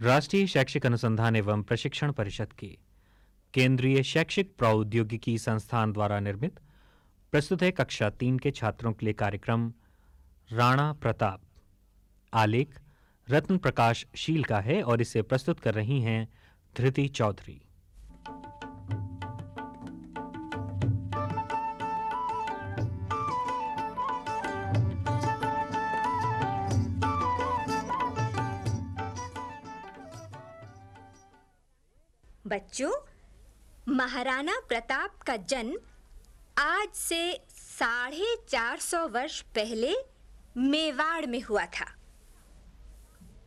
राष्ट्रीय शैक्षिक अनुसंधान एवं प्रशिक्षण परिषद की केंद्रीय शैक्षिक प्रौद्योगिकी संस्थान द्वारा निर्मित, प्रस्तुत है कक्षा तीन के छात्रों के लिए कार्यक्रम राणा प्रताप। आलेख रत्न प्रकाश शील का है और इसे प्रस्तुत कर रही हैं धृति चौधरी। बच्चों, महाराणा प्रताप का जन्म आज से साढ़े चार सौ वर्ष पहले मेवाड़ में हुआ था।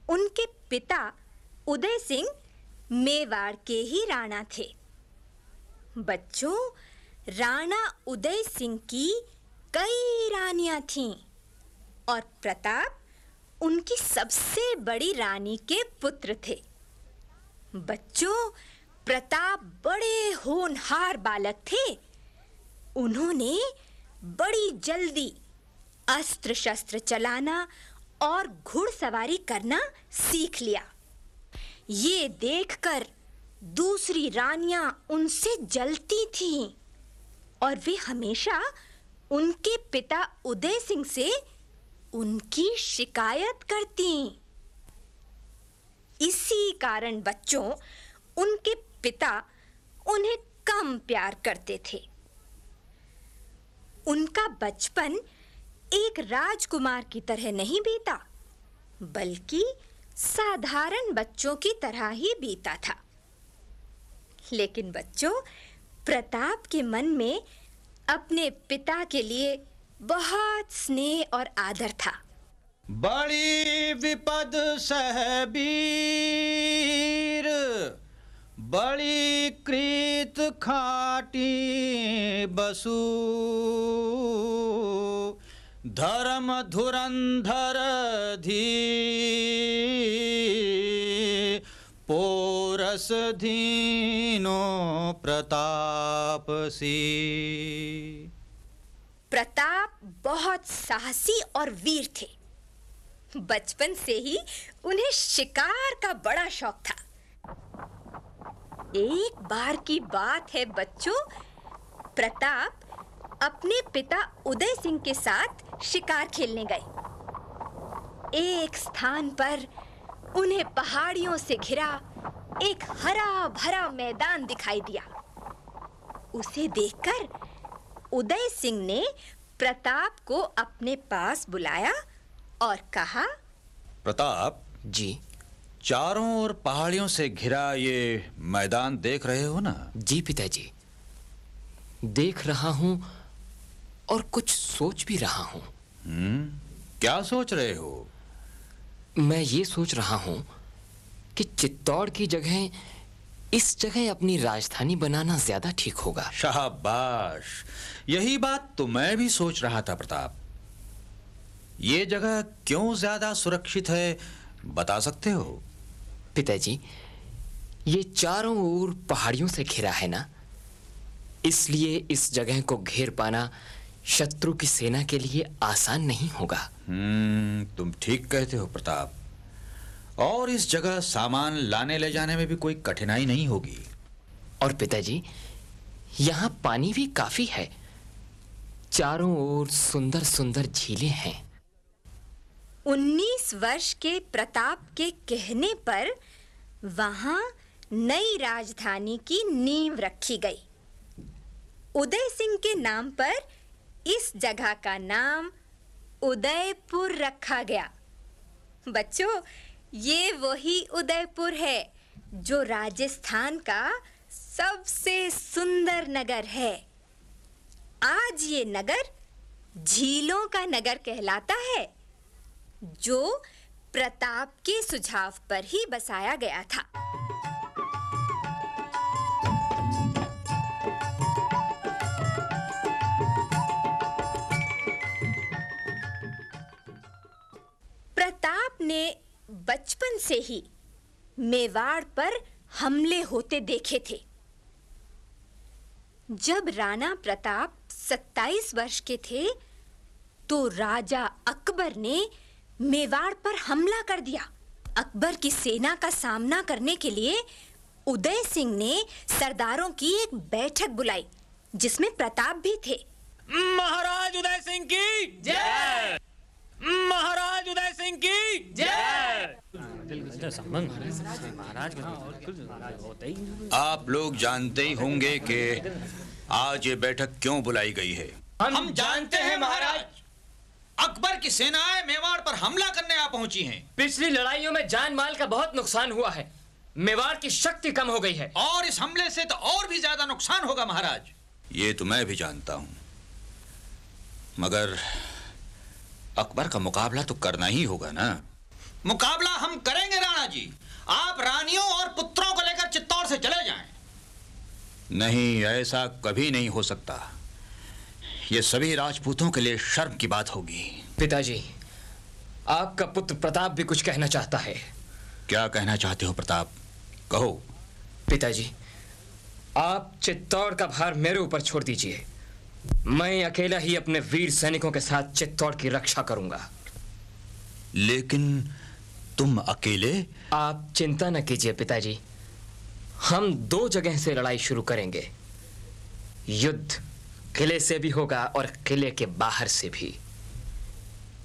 उनके पिता उदय सिंह मेवाड़ के ही राणा थे। बच्चों, राणा उदय सिंह की कई रानियाँ थीं और प्रताप उनकी सबसे बड़ी रानी के पुत्र थे। बच्चों प्रताप बड़े होनहार बालक थे। उन्होंने बड़ी जल्दी अस्त्र शस्त्र चलाना और घुड़सवारी करना सीख लिया। ये देखकर दूसरी रानियाँ उनसे जलती थीं और वे हमेशा उनके पिता उदय सिंह से उनकी शिकायत करती। इसी कारण बच्चों, उनके पिता उन्हें कम प्यार करते थे। उनका बचपन एक राजकुमार की तरह नहीं बीता, बल्कि साधारण बच्चों की तरह ही बीता था। लेकिन बच्चों, प्रताप के मन में अपने पिता के लिए बहुत स्नेह और आदर था। बड़ी विपद सहबीर। बड़ी कृत खाटी बसु। धर्म धुरंधर धी। पोरस धीनो प्रताप सी प्रताप बहुत साहसी और वीर थे। बचपन से ही उन्हें शिकार का बड़ा शौक था। एक बार की बात है बच्चों। प्रताप अपने पिता उदय सिंह के साथ शिकार खेलने गए। एक स्थान पर उन्हें पहाड़ियों से घिरा एक हरा भरा मैदान दिखाई दिया। उसे देखकर उदय सिंह ने प्रताप को अपने पास बुलाया और कहा प्रताप? जी। चारों ओर पहाड़ियों से घिरा ये मैदान देख रहे हो ना? जी पिताजी। देख रहा हूँ और कुछ सोच भी रहा हूँ। हम्म क्या सोच रहे हो? मैं ये सोच रहा हूँ कि चित्तौड़ की जगह इस जगह अपनी राजधानी बनाना ज़्यादा ठीक होगा। शाबाश। यही बात तो मैं भी सोच रहा था प्रताप। ये जगह क्यों ज़्यादा सुरक्षित है बता सकते हो? पिताजी ये चारों ओर पहाड़ियों से घिरा है ना? इसलिए इस जगह को घेर पाना शत्रु की सेना के लिए आसान नहीं होगा। हम्म तुम ठीक कहते हो प्रताप। और इस जगह सामान लाने ले जाने में भी कोई कठिनाई नहीं होगी। और पिताजी यहाँ पानी भी काफ़ी है। चारों ओर सुंदर सुंदर झीलें हैं। उन्नीस वर्ष के प्रताप के कहने पर वहाँ नई राजधानी की नींव रखी गई। उदय सिंह के नाम पर इस जगह का नाम उदयपुर रखा गया। बच्चों, ये वही उदयपुर है जो राजस्थान का सबसे सुंदर नगर है। आज ये नगर झीलों का नगर कहलाता है, जो प्रताप के सुझाव पर ही बसाया गया था। प्रताप ने बचपन से ही मेवाड़ पर हमले होते देखे थे। जब राणा प्रताप 27 वर्ष के थे तो राजा अकबर ने मेवाड़ पर हमला कर दिया। अकबर की सेना का सामना करने के लिए उदय सिंह ने सरदारों की एक बैठक बुलाई जिसमें प्रताप भी थे। महाराज उदय सिंह की जय! महाराज उदय सिंह की जय! आप लोग जानते ही होंगे कि आज ये बैठक क्यों बुलाई गई है? हम जानते हैं महाराज। अकबर की सेनाएँ मेवाड़ पर हमला करने आ पहुँची हैं। पिछली लड़ाइयों में जान माल का बहुत नुकसान हुआ है। मेवाड़ की शक्ति कम हो गई है। और इस हमले से तो और भी ज़्यादा नुकसान होगा महाराज। ये तो मैं भी जानता हूँ। मगर अकबर का मुकाबला तो करना ही होगा ना। मुकाबला हम करेंगे राणा जी। आप रानियों और पुत्रों को लेकर चित्तौड़ से चले जाएँ। नहीं ऐसा कभी नहीं हो सकता। ये सभी राजपूतों के लिए शर्म की बात होगी। पिताजी आपका पुत्र प्रताप भी कुछ कहना चाहता है। क्या कहना चाहते हो प्रताप? कहो। पिताजी आप चित्तौड़ का भार मेरे ऊपर छोड़ दीजिए। मैं अकेला ही अपने वीर सैनिकों के साथ चित्तौड़ की रक्षा करूँगा। लेकिन तुम अकेले? आप चिंता न कीजिए पिताजी हम दो जगह से लड़ाई शुरू करेंगे। युद्ध किले से भी होगा और किले के बाहर से भी।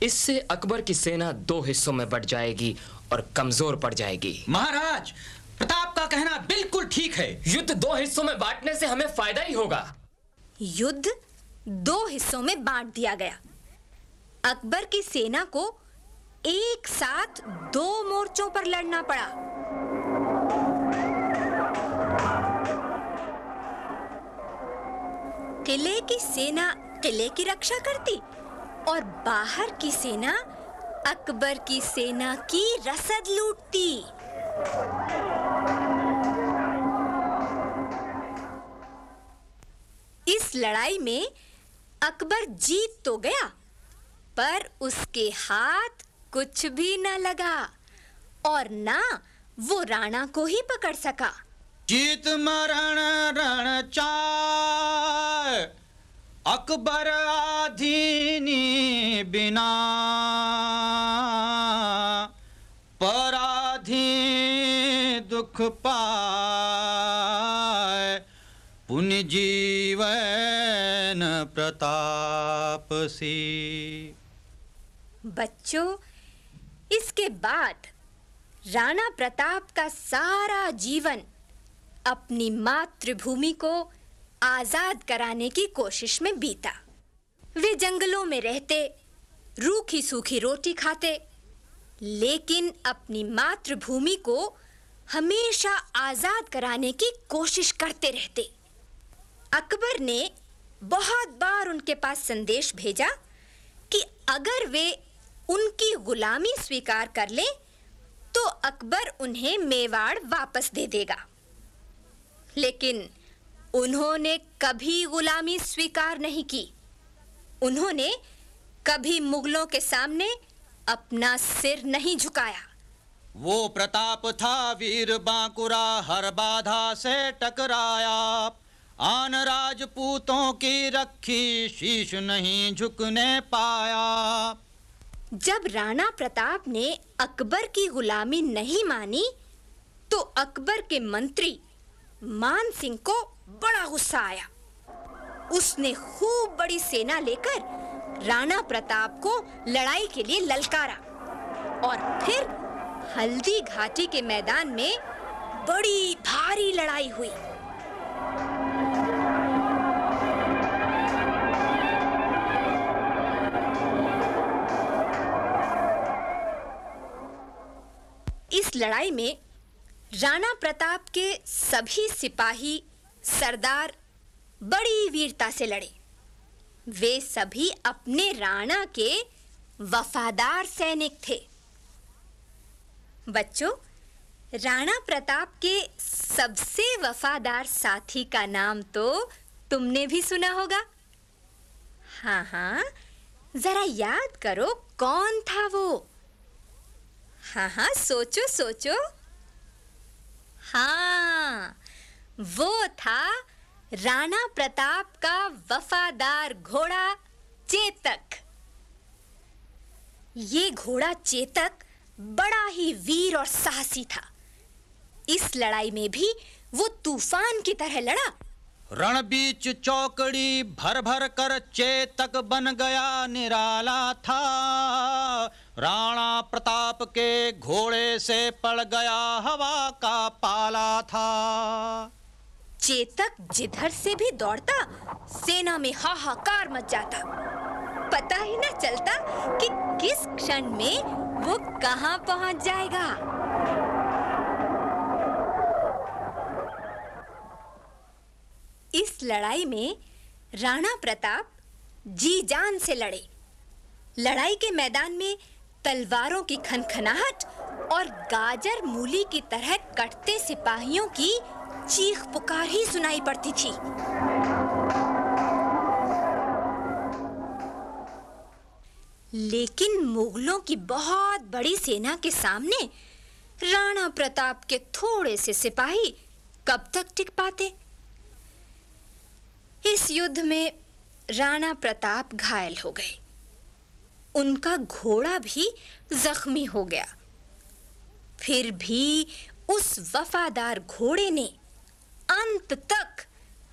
इससे अकबर की सेना दो हिस्सों में बढ़ जाएगी और कमज़ोर पड़ जाएगी। महाराज प्रताप का कहना बिल्कुल ठीक है। युद्ध दो हिस्सों में बांटने से हमें फ़ायदा ही होगा। युद्ध दो हिस्सों में बांट दिया गया। अकबर की सेना को एक साथ दो मोर्चों पर लड़ना पड़ा। किले की सेना किले की रक्षा करती और बाहर की सेना अकबर की सेना की रसद लूटती। इस लड़ाई में अकबर जीत तो गया, पर उसके हाथ कुछ भी न लगा और ना वो राणा को ही पकड़ सका। जीत मरण रण चाय, अकबर आधीनी बिना। पराधी दुख पाए पुण्य जीवन प्रताप सी बच्चों, इसके बाद राणा प्रताप का सारा जीवन अपनी मातृभूमि को आज़ाद कराने की कोशिश में बीता। वे जंगलों में रहते, रूखी सूखी रोटी खाते, लेकिन अपनी मातृभूमि को हमेशा आज़ाद कराने की कोशिश करते रहते। अकबर ने बहुत बार उनके पास संदेश भेजा कि अगर वे उनकी गुलामी स्वीकार कर लें तो अकबर उन्हें मेवाड़ वापस दे देगा। लेकिन उन्होंने कभी गुलामी स्वीकार नहीं की। उन्होंने कभी मुगलों के सामने अपना सिर नहीं झुकाया। वो प्रताप था वीर बांकुरा हर बाधा से टकराया। आन राजपूतों की रखी शीश नहीं झुकने पाया। जब राणा प्रताप ने अकबर की गुलामी नहीं मानी तो अकबर के मंत्री मान सिंह को बड़ा गुस्सा आया। उसने खूब बड़ी सेना लेकर राणा प्रताप को लड़ाई के लिए ललकारा और फिर हल्दी घाटी के मैदान में बड़ी भारी लड़ाई हुई। इस लड़ाई में राणा प्रताप के सभी सिपाही, सरदार बड़ी वीरता से लड़े। वे सभी अपने राणा के वफादार सैनिक थे। बच्चों, राणा प्रताप के सबसे वफादार साथी का नाम तो तुमने भी सुना होगा। हाँ हाँ जरा याद करो कौन था वो। हाँ हाँ सोचो सोचो। हाँ वो था राणा प्रताप का वफादार घोड़ा चेतक। ये घोड़ा चेतक बड़ा ही वीर और साहसी था। इस लड़ाई में भी वो तूफ़ान की तरह लड़ा। रण बीच चौकड़ी भर भर कर चेतक बन गया निराला था। राणा प्रताप के घोड़े से पड़ गया हवा का पाला था। चेतक जिधर से भी दौड़ता, सेना में हाहाकार मच जाता। पता ही न चलता कि किस क्षण में वो कहाँ पहुँच जाएगा। इस लड़ाई में राणा प्रताप जी जान से लड़े। लड़ाई के मैदान में तलवारों की खनखनाहट और गाजर मूली की तरह कटते सिपाहियों की चीख पुकार ही सुनाई पड़ती थी। लेकिन मुगलों की बहुत बड़ी सेना के सामने राणा प्रताप के थोड़े से सिपाही कब तक टिक पाते? इस युद्ध में राणा प्रताप घायल हो गए। उनका घोड़ा भी जख्मी हो गया। फिर भी उस वफादार घोड़े ने अंत तक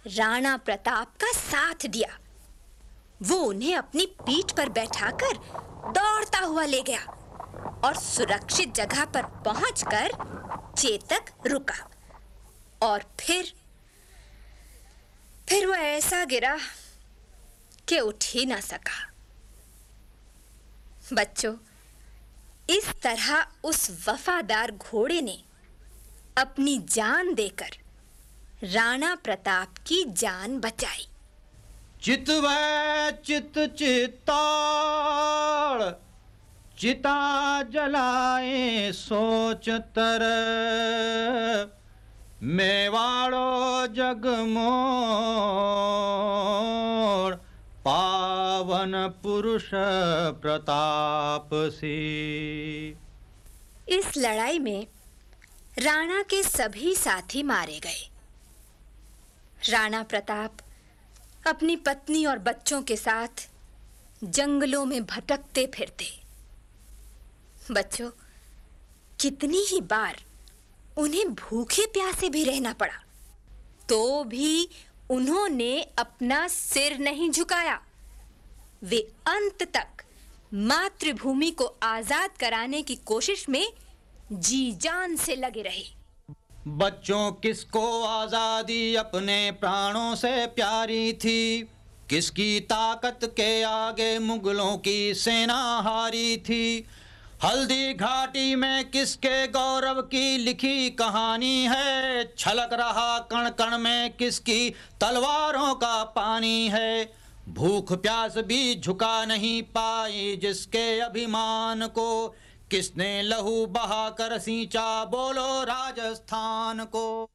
राणा प्रताप का साथ दिया। वो उन्हें अपनी पीठ पर बैठाकर दौड़ता हुआ ले गया और सुरक्षित जगह पर पहुंचकर चेतक रुका और फिर फिर वो ऐसा गिरा कि उठ ही ना सका। बच्चों, इस तरह उस वफादार घोड़े ने अपनी जान देकर राणा प्रताप की जान बचाई। चित चित चित्ताड़ चिता जलाए सोच तर। मेवाड़ो जगमोर पावन पुरुष प्रताप सी इस लड़ाई में राणा के सभी साथी मारे गए। राणा प्रताप अपनी पत्नी और बच्चों के साथ जंगलों में भटकते फिरते। बच्चों, कितनी ही बार उन्हें भूखे प्यासे भी रहना पड़ा तो भी उन्होंने अपना सिर नहीं झुकाया। वे अंत तक मातृभूमि को आज़ाद कराने की कोशिश में जी जान से लगे रहे। बच्चों, किसको आज़ादी अपने प्राणों से प्यारी थी? किसकी ताकत के आगे मुगलों की सेना हारी थी? हल्दी घाटी में किसके गौरव की लिखी कहानी है? छलक रहा कण कण में किसकी तलवारों का पानी है? भूख प्यास भी झुका नहीं पाई जिसके अभिमान को। किसने लहू बहा कर सींचा बोलो राजस्थान को।